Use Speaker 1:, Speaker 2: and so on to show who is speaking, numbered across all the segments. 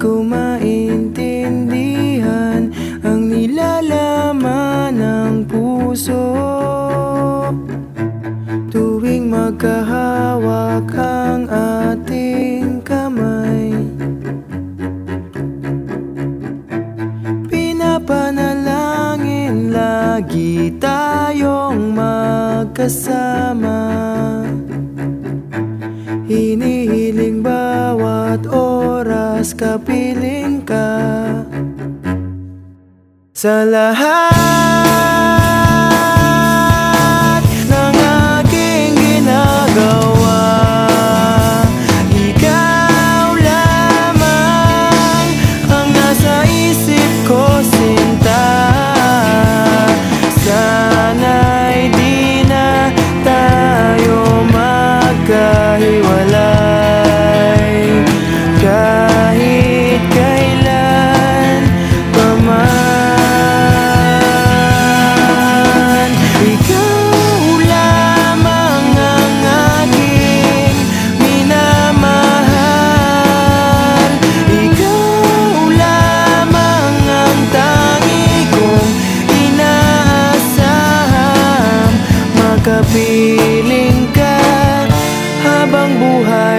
Speaker 1: ko maintindihan Ang nilalaman ng puso. Tuwing magkahawak ang ating kamay Pinapanalangin lagi tayong magkasama. mas kapiling ka Sa lahat.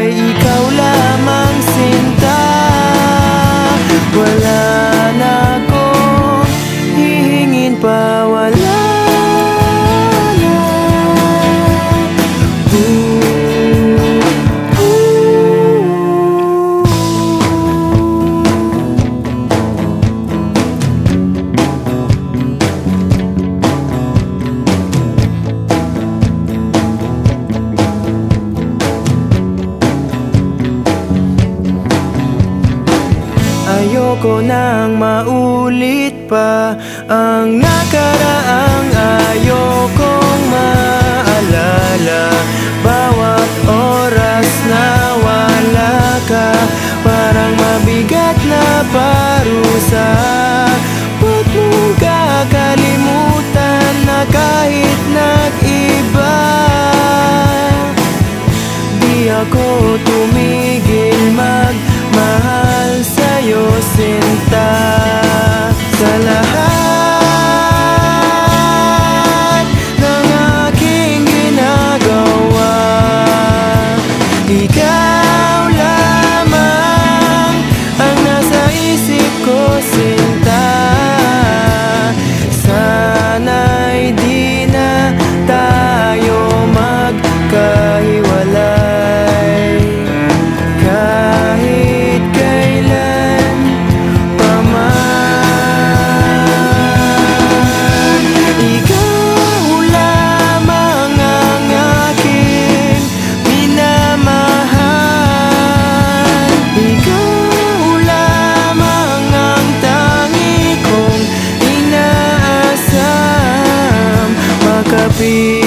Speaker 1: way Ayoko nang maulit pa. Ang nakaraang ayokong maalala Bawat oras na wala ka Parang mabigat na parusa. in We.